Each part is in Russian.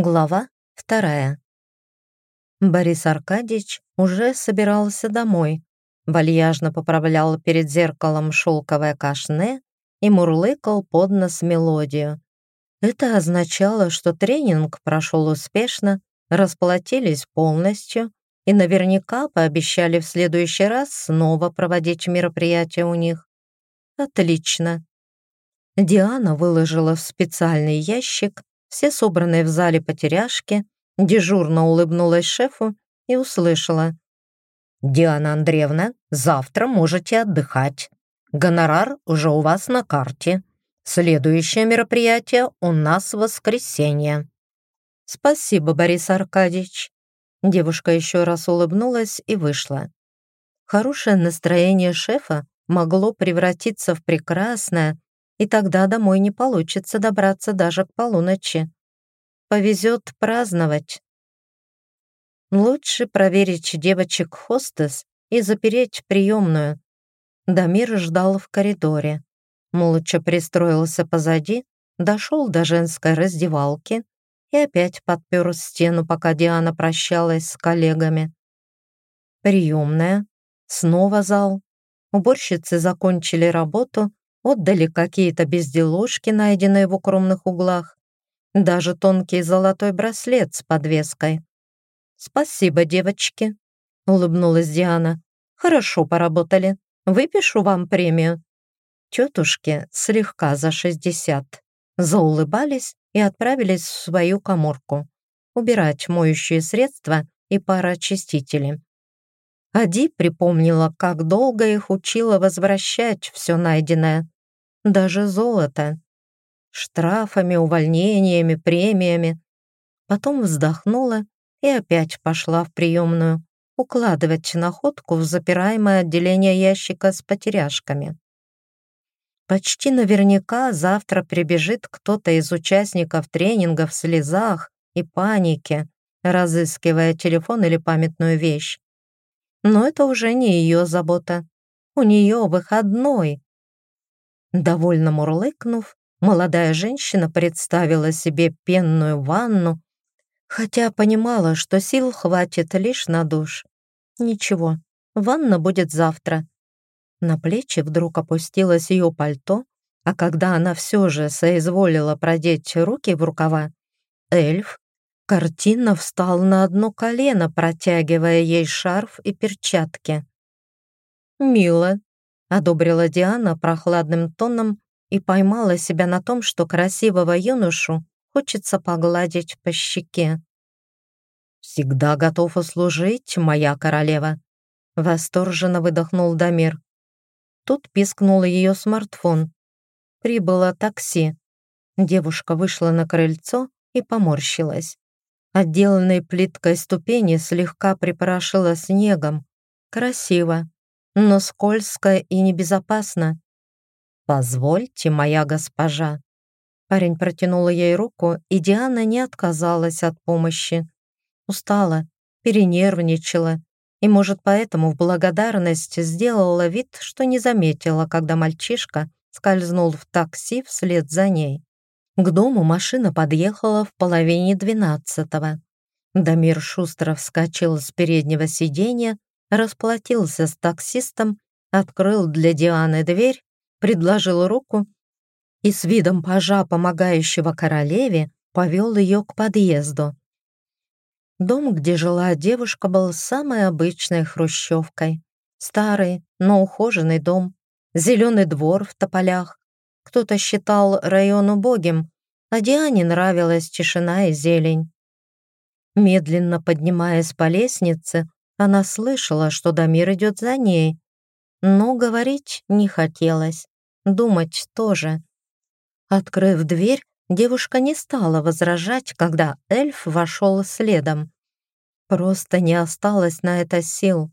Глава вторая. Борис Аркадьевич уже собирался домой, вальяжно поправлял перед зеркалом шелковое кашне и мурлыкал под нос мелодию. Это означало, что тренинг прошел успешно, расплатились полностью и наверняка пообещали в следующий раз снова проводить мероприятие у них. Отлично. Диана выложила в специальный ящик все собранные в зале потеряшки, дежурно улыбнулась шефу и услышала. «Диана Андреевна, завтра можете отдыхать. Гонорар уже у вас на карте. Следующее мероприятие у нас в воскресенье». «Спасибо, Борис Аркадьевич». Девушка еще раз улыбнулась и вышла. Хорошее настроение шефа могло превратиться в прекрасное, и тогда домой не получится добраться даже к полуночи. Повезет праздновать. Лучше проверить девочек-хостес и запереть приемную. Дамир ждал в коридоре. Молча пристроился позади, дошел до женской раздевалки и опять подпер стену, пока Диана прощалась с коллегами. Приемная, снова зал. Уборщицы закончили работу отдали какие-то безделушки, найденные в укромных углах, даже тонкий золотой браслет с подвеской. «Спасибо, девочки», — улыбнулась Диана. «Хорошо поработали. Выпишу вам премию». Тетушки слегка за шестьдесят заулыбались и отправились в свою коморку убирать моющие средства и пароочистители. Ади припомнила, как долго их учила возвращать все найденное, даже золото. Штрафами, увольнениями, премиями. Потом вздохнула и опять пошла в приемную укладывать находку в запираемое отделение ящика с потеряшками. Почти наверняка завтра прибежит кто-то из участников тренинга в слезах и панике, разыскивая телефон или памятную вещь. Но это уже не ее забота. У нее выходной. Довольно мурлыкнув, молодая женщина представила себе пенную ванну, хотя понимала, что сил хватит лишь на душ. Ничего, ванна будет завтра. На плечи вдруг опустилось ее пальто, а когда она все же соизволила продеть руки в рукава, эльф картинно встал на одно колено, протягивая ей шарф и перчатки. «Мило», — одобрила Диана прохладным тоном и поймала себя на том, что красивого юношу хочется погладить по щеке. «Всегда готов услужить, моя королева», — восторженно выдохнул Дамир. Тут пискнул ее смартфон. Прибыло такси. Девушка вышла на крыльцо и поморщилась. Отделанной плиткой ступени слегка припорошила снегом. Красиво, но скользко и небезопасно. «Позвольте, моя госпожа». Парень протянул ей руку, и Диана не отказалась от помощи. Устала, перенервничала, и, может, поэтому в благодарность сделала вид, что не заметила, когда мальчишка скользнул в такси вслед за ней. К дому машина подъехала в половине двенадцатого. Дамир шустро вскочил с переднего сиденья расплатился с таксистом, открыл для Дианы дверь, предложил руку и с видом пажа, помогающего королеве, повел ее к подъезду. Дом, где жила девушка, был самой обычной хрущевкой. Старый, но ухоженный дом, зеленый двор в тополях. Кто-то считал район убогим, а Диане нравилась тишина и зелень. Медленно поднимаясь по лестнице, она слышала, что Дамир идет за ней, но говорить не хотелось, думать тоже. Открыв дверь, девушка не стала возражать, когда эльф вошел следом. Просто не осталось на это сил.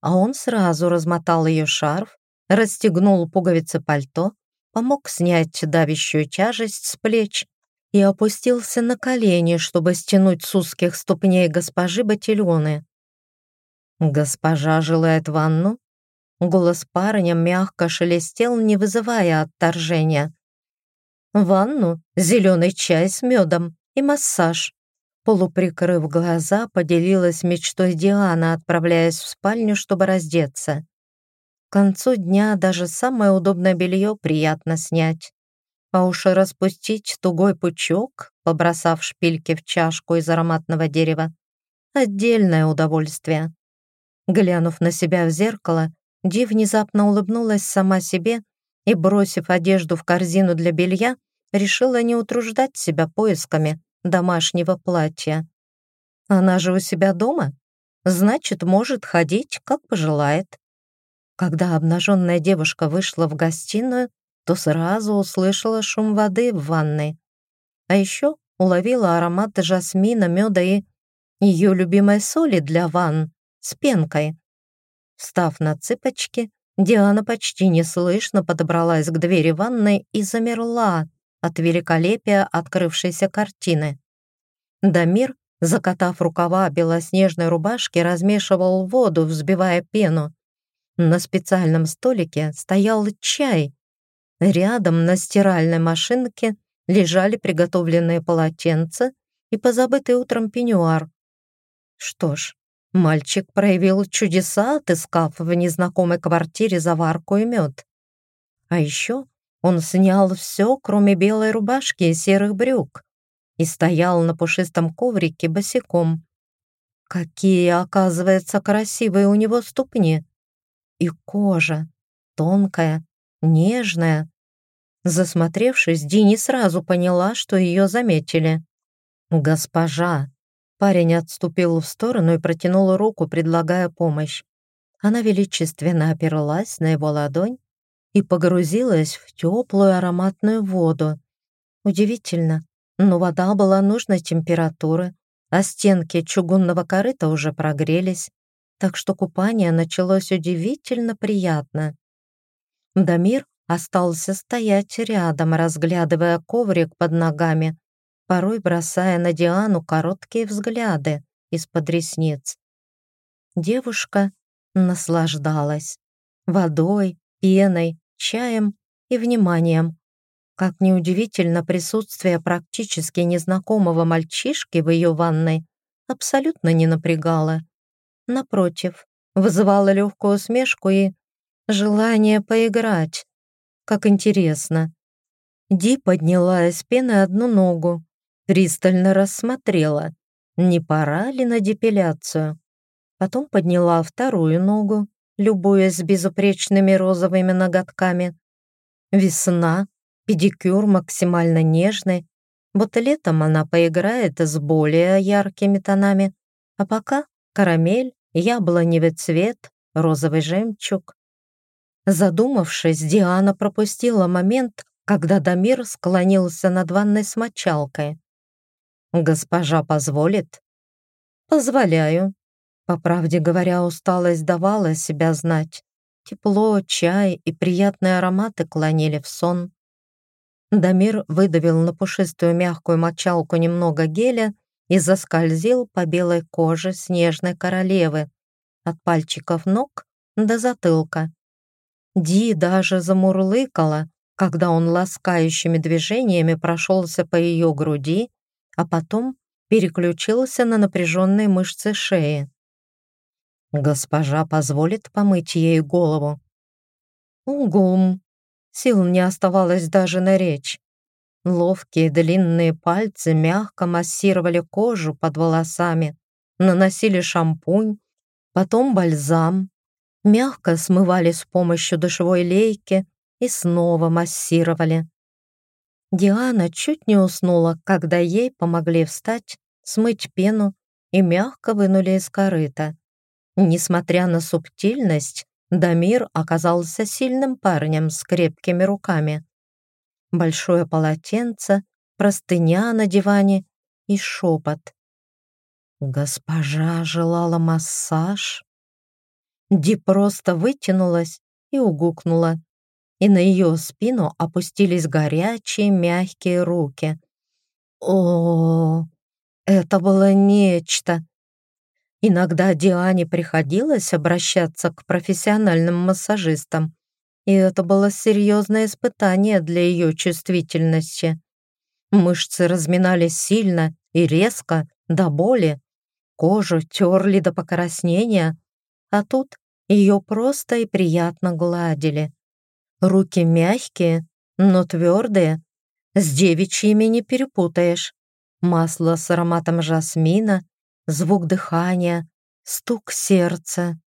А он сразу размотал ее шарф, расстегнул пуговицы пальто, помог снять давящую тяжесть с плеч и опустился на колени, чтобы стянуть с узких ступней госпожи ботильоны. «Госпожа желает ванну?» Голос парня мягко шелестел, не вызывая отторжения. «Ванну, зеленый чай с медом и массаж», Полуприкрыв глаза, поделилась мечтой Диана, отправляясь в спальню, чтобы раздеться. К концу дня даже самое удобное белье приятно снять. А уж распустить тугой пучок, побросав шпильки в чашку из ароматного дерева, отдельное удовольствие. Глянув на себя в зеркало, Ди внезапно улыбнулась сама себе и, бросив одежду в корзину для белья, решила не утруждать себя поисками домашнего платья. Она же у себя дома, значит, может ходить, как пожелает. Когда обнаженная девушка вышла в гостиную, то сразу услышала шум воды в ванной. А еще уловила аромат жасмина, меда и ее любимой соли для ванн с пенкой. Встав на цыпочки, Диана почти неслышно подобралась к двери ванной и замерла от великолепия открывшейся картины. Дамир, закатав рукава белоснежной рубашки, размешивал воду, взбивая пену. На специальном столике стоял чай. Рядом на стиральной машинке лежали приготовленные полотенца и позабытый утром пеньюар. Что ж, мальчик проявил чудеса, отыскав в незнакомой квартире заварку и мед. А еще он снял все, кроме белой рубашки и серых брюк, и стоял на пушистом коврике босиком. Какие, оказывается, красивые у него ступни. И кожа, тонкая, нежная. Засмотревшись, Ди не сразу поняла, что ее заметили. «Госпожа!» Парень отступил в сторону и протянул руку, предлагая помощь. Она величественно оперлась на его ладонь и погрузилась в теплую ароматную воду. Удивительно, но вода была нужной температуры, а стенки чугунного корыта уже прогрелись, так что купание началось удивительно приятно. Дамир остался стоять рядом, разглядывая коврик под ногами, порой бросая на Диану короткие взгляды из-под ресниц. Девушка наслаждалась водой, пеной, чаем и вниманием. Как неудивительно, присутствие практически незнакомого мальчишки в ее ванной абсолютно не напрягало. Напротив, вызывало легкую усмешку и желание поиграть. Как интересно. Ди подняла из пены одну ногу, пристально рассмотрела, не пора ли на депиляцию. Потом подняла вторую ногу, любуясь безупречными розовыми ноготками. Весна, педикюр максимально нежный. Вот летом она поиграет с более яркими тонами, а пока карамель, яблоневый цвет, розовый жемчуг. Задумавшись, Диана пропустила момент, когда Дамир склонился над ванной с мочалкой. «Госпожа позволит?» «Позволяю», по правде говоря, усталость давала себя знать. Тепло, чай и приятные ароматы клонили в сон. Дамир выдавил на пушистую мягкую мочалку немного геля и заскользил по белой коже снежной королевы, от пальчиков ног до затылка. Ди даже замурлыкала, когда он ласкающими движениями прошелся по ее груди, а потом переключился на напряженные мышцы шеи. Госпожа позволит помыть ей голову. Угум. Сил не оставалось даже на речь. Ловкие длинные пальцы мягко массировали кожу под волосами, наносили шампунь, потом бальзам, мягко смывали с помощью душевой лейки и снова массировали. Диана чуть не уснула, когда ей помогли встать, смыть пену и мягко вынули из корыта. Несмотря на субтильность, Дамир оказался сильным парнем с крепкими руками. Большое полотенце, простыня на диване и шепот. Госпожа желала массаж. Ди просто вытянулась и угукнула, и на ее спину опустились горячие мягкие руки. О, это было нечто. Иногда Диане приходилось обращаться к профессиональным массажистам, и это было серьезное испытание для ее чувствительности. Мышцы разминались сильно и резко, до боли. Кожу терли до покраснения, а тут ее просто и приятно гладили. Руки мягкие, но твердые, с девичьими не перепутаешь. Масло с ароматом жасмина, звук дыхания, стук сердца.